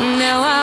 Now I